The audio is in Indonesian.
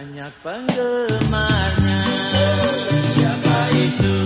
banyak penggemarnya. Siapa itu?